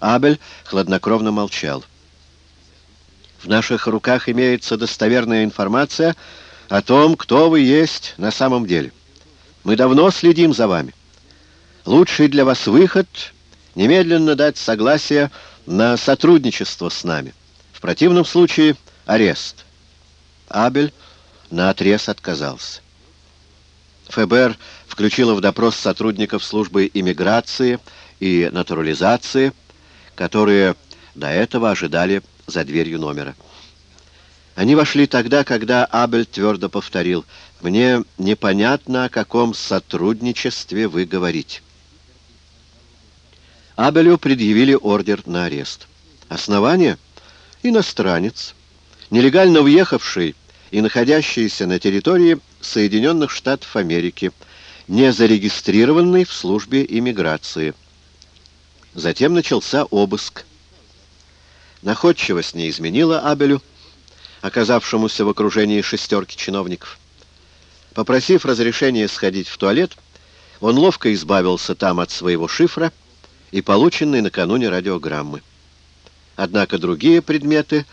Абель хладнокровно молчал. В наших руках имеется достоверная информация о том, кто вы есть на самом деле. Мы давно следим за вами. Лучший для вас выход — немедленно дать согласие на сотрудничество с нами. В противном случае — арест. Абель наотрез отказался. ФБР включило в допрос сотрудников службы иммиграции и натурализации, которые до этого ожидали за дверью номера. Они вошли тогда, когда Абель твердо повторил, «Мне непонятно, о каком сотрудничестве вы говорите». Абелю предъявили ордер на арест. Основание? Иностранец, нелегально въехавший и находящийся на территории Соединенных Штатов Америки, не зарегистрированный в службе иммиграции. Затем начался обыск. Находчивость не изменила Абелю, оказавшемуся в окружении шестерки чиновников. Попросив разрешения сходить в туалет, он ловко избавился там от своего шифра и полученной накануне радиограммы. Однако другие предметы,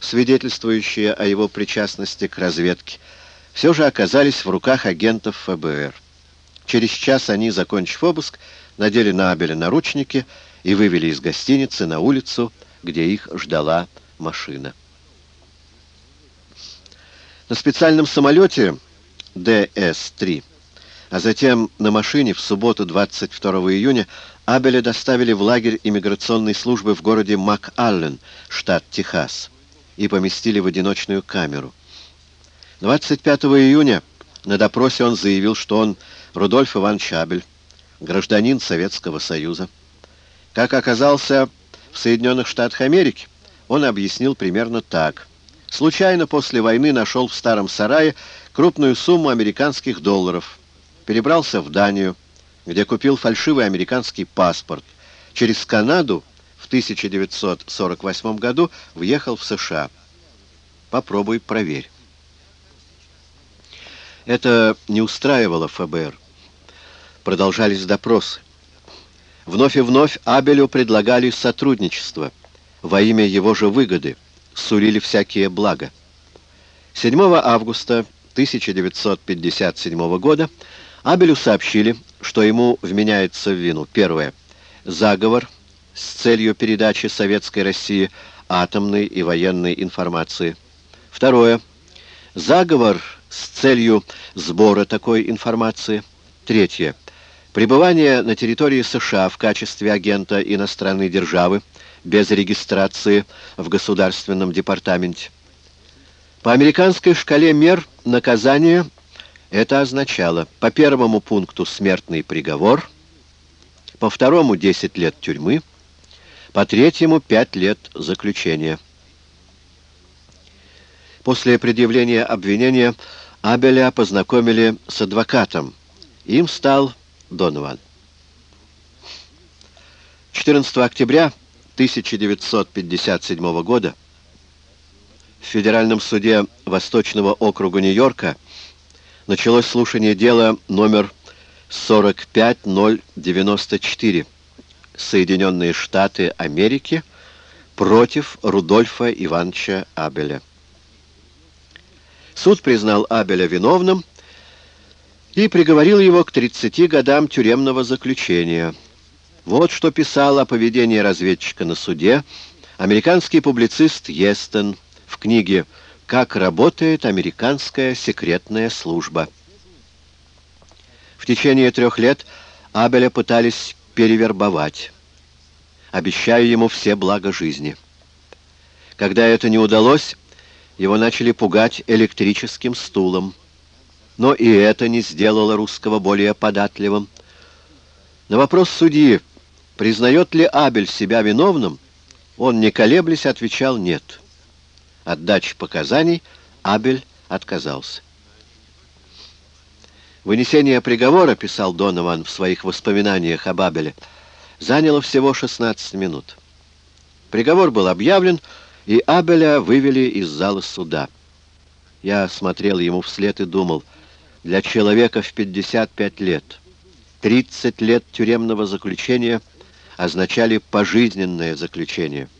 свидетельствующие о его причастности к разведке, все же оказались в руках агентов ФБР. Через час они, закончив обыск, надели на Абеля наручники и вывели из гостиницы на улицу, где их ждала машина. На специальном самолете ДС-3, а затем на машине в субботу 22 июня Абеля доставили в лагерь иммиграционной службы в городе МакАллен, штат Техас, и поместили в одиночную камеру. 25 июня на допросе он заявил, что он Рудольф Иванович Абель, гражданин Советского Союза. Как оказался в Соединенных Штатах Америки, он объяснил примерно так. Случайно после войны нашел в старом сарае крупную сумму американских долларов, перебрался в Данию, где купил фальшивый американский паспорт. Через Канаду в 1948 году въехал в США. Попробуй проверь. Это не устраивало ФБР. Продолжались допросы. Вновь и вновь Абелю предлагали сотрудничество во имя его же выгоды, сулили всякие блага. 7 августа 1957 года Абелю сообщили, что ему вменяется в вину. Первое. Заговор с целью передачи Советской России атомной и военной информации. Второе. Заговор с целью сбора такой информации. Третье. Пребывание на территории США в качестве агента иностранной державы без регистрации в Государственном департаменте. По американской шкале мер наказания это означало по первому пункту смертный приговор, по второму 10 лет тюрьмы, по третьему 5 лет заключения. После предъявления обвинения Абеля познакомили с адвокатом. Им стал Донован. 14 октября 1957 года в Федеральном суде Восточного округа Нью-Йорка началось слушание дела номер 45094 Соединенные Штаты Америки против Рудольфа Ивановича Абеля. Суд признал Абеля виновным и приговорил его к 30 годам тюремного заключения. Вот что писал о поведении разведчика на суде американский публицист Естен в книге «Как работает американская секретная служба». В течение трех лет Абеля пытались перевербовать, обещая ему все блага жизни. Когда это не удалось, его начали пугать электрическим стулом. Но и это не сделало русского более податливым. На вопрос судьи, признает ли Абель себя виновным, он, не колеблясь, отвечал «нет». От дачи показаний Абель отказался. Вынесение приговора, писал Донован в своих воспоминаниях об Абеле, заняло всего 16 минут. Приговор был объявлен, и Абеля вывели из зала суда. Я смотрел ему вслед и думал — для человека в 55 лет. 30 лет тюремного заключения означали пожизненное заключение –